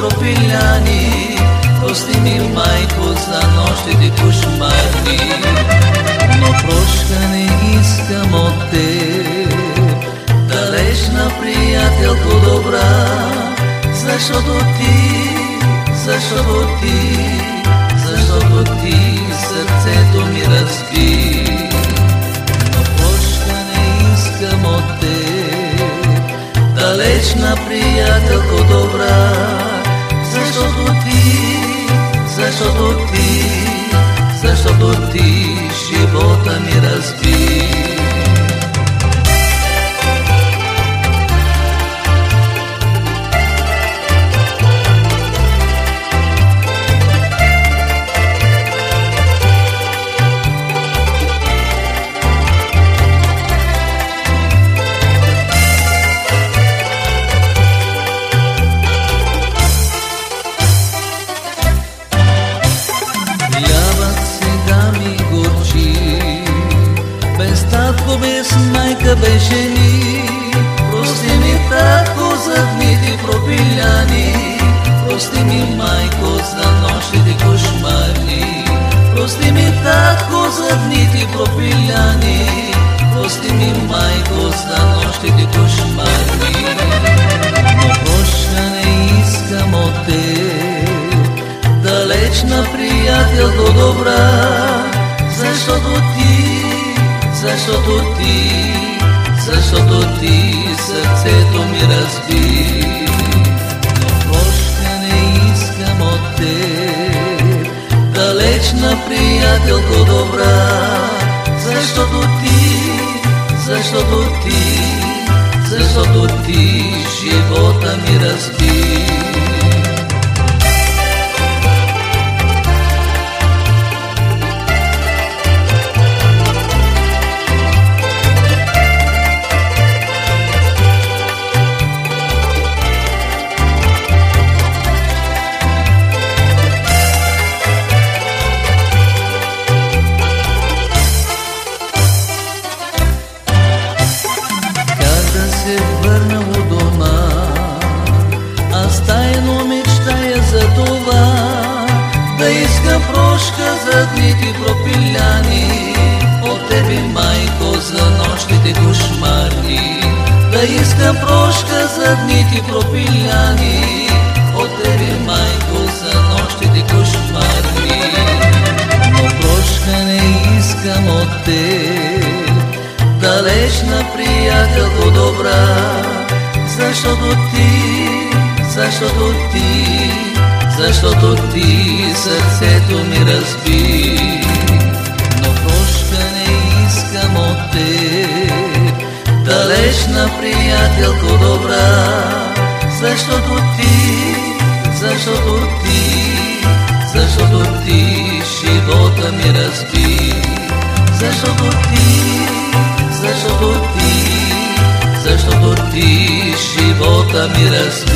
пропиляни, прости майко, за нощите кошмарни. Но прошка не искам от теб, далечна приятелко добра, защото ти, защото ти, защото ти сърцето ми разби. Но прошка не искам теб, далечна приятелко без жени. Прости ми, татко, за дните пропиляни, прости ми, майко, за нощите кошмарни. Прости ми, татко, за дните пропиляни, прости ми, майко, за нощите кошмарни. Но прошка не искам от теб, далечна приятелко добра, защото ти, защото ти, защото ти сърцето ми разби. Но прошка не искам от теб, далечна приятелко добра, защото ти, защото ти, защото ти живота ми да искам прошка за дните пропиляни, от тебе, майко, за нощите кошмарни. Да искам прошка за дните пропиляни, от тебе, майко, за нощите кошмарни. Но прошка не искам от теб, далечна приятелко добра, защото ти, защото ти, защото ти сърцето ми разби. Но прошка не искам от теб, далечна приятелко добра, защото ти, защото ти, защото ти живота ми разби. Защото ти, защото ти, защото ти живота ми разби.